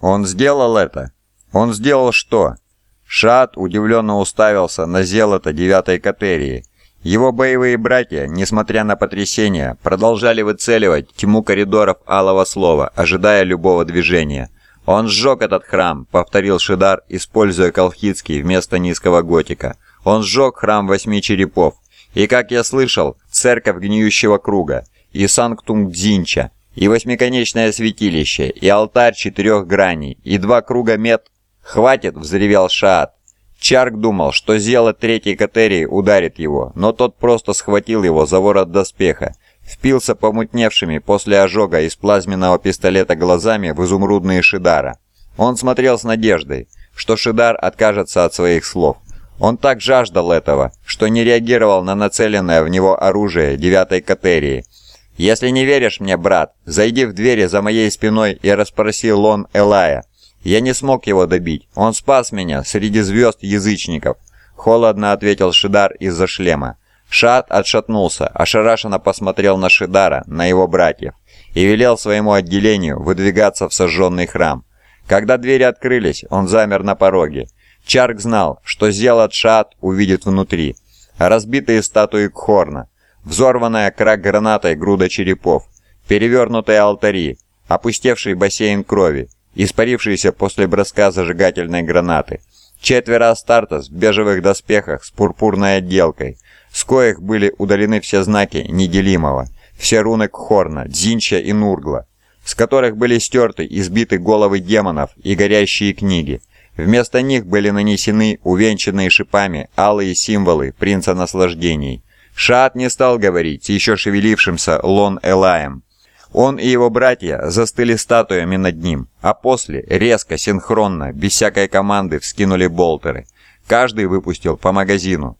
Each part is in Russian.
Он сделал это? Он сделал что? Шат удивленно уставился на зелото девятой катерии. Его боевые братья, несмотря на потрясение, продолжали выцеливать тьму коридоров Алого Слова, ожидая любого движения. «Он сжег этот храм», — повторил Шидар, используя колхидский вместо низкого готика. «Он сжег храм восьми черепов. И, как я слышал, церковь гниющего круга, и Санктум Дзинча, и восьмиконечное святилище, и алтарь четырех граней, и два круга мед...» «Хватит!» — взревел Шаат. Чарк думал, что зело третьей катерии ударит его, но тот просто схватил его за ворот доспеха, впился помутневшими после ожога из плазменного пистолета глазами в изумрудные Шидара. Он смотрел с надеждой, что Шидар откажется от своих слов. Он так жаждал этого, что не реагировал на нацеленное в него оружие девятой катерии. «Если не веришь мне, брат, зайди в двери за моей спиной и расспроси Лон Элая. Я не смог его добить. Он спас меня среди звезд язычников. Холодно ответил Шидар из-за шлема. Шат отшатнулся, ошарашенно посмотрел на Шидара, на его братьев, и велел своему отделению выдвигаться в сожженный храм. Когда двери открылись, он замер на пороге. Чарк знал, что Зелот Шат увидит внутри. Разбитые статуи Кхорна, взорванная крак гранатой груда черепов, перевернутые алтари, опустевший бассейн крови, испарившиеся после броска зажигательной гранаты. Четверо Астартес в бежевых доспехах с пурпурной отделкой, с коих были удалены все знаки неделимого, все руны Кхорна, Дзинча и Нургла, с которых были стерты и сбиты головы демонов и горящие книги. Вместо них были нанесены увенчанные шипами алые символы принца наслаждений. Шаат не стал говорить с еще шевелившимся Лон Элаем, он и его братья застыли статуями над ним, а после, резко, синхронно, без всякой команды, вскинули болтеры. Каждый выпустил по магазину.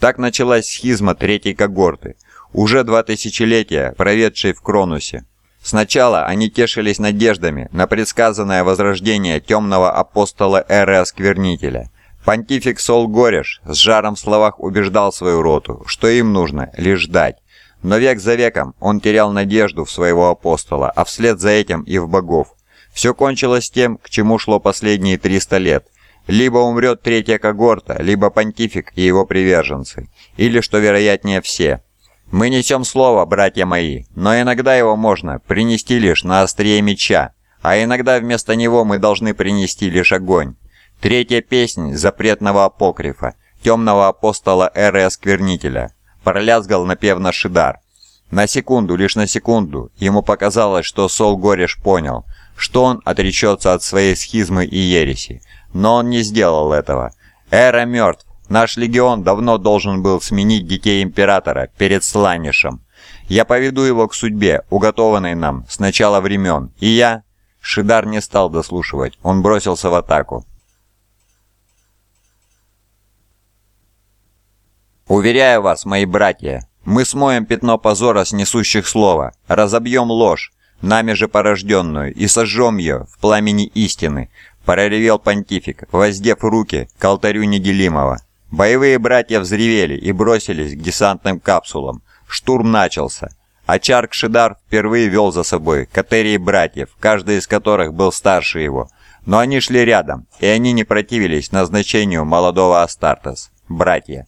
Так началась схизма третьей когорты, уже два тысячелетия, проведшей в Кронусе. Сначала они тешились надеждами на предсказанное возрождение темного апостола Эры Осквернителя. Понтифик Сол Гореш с жаром в словах убеждал свою роту, что им нужно лишь ждать. Но век за веком он терял надежду в своего апостола, а вслед за этим и в богов. Все кончилось тем, к чему шло последние 300 лет. Либо умрет третья когорта, либо понтифик и его приверженцы. Или, что вероятнее, все. Мы несем слово, братья мои, но иногда его можно принести лишь на острие меча, а иногда вместо него мы должны принести лишь огонь. Третья песнь запретного апокрифа, темного апостола Эры Осквернителя – пролязгал напевно Шидар. На секунду, лишь на секунду, ему показалось, что Сол Гореш понял, что он отречется от своей схизмы и ереси. Но он не сделал этого. Эра мертв. Наш легион давно должен был сменить детей Императора перед Сланишем. Я поведу его к судьбе, уготованной нам с начала времен. И я... Шидар не стал дослушивать, он бросился в атаку. Уверяю вас, мои братья, мы смоем пятно позора с несущих слова, разобьем ложь, нами же порожденную, и сожжем ее в пламени истины», – проревел понтифик, воздев руки к алтарю неделимого. Боевые братья взревели и бросились к десантным капсулам. Штурм начался. А Чарк Шидар впервые вел за собой катерии братьев, каждый из которых был старше его. Но они шли рядом, и они не противились назначению молодого Астартес. Братья.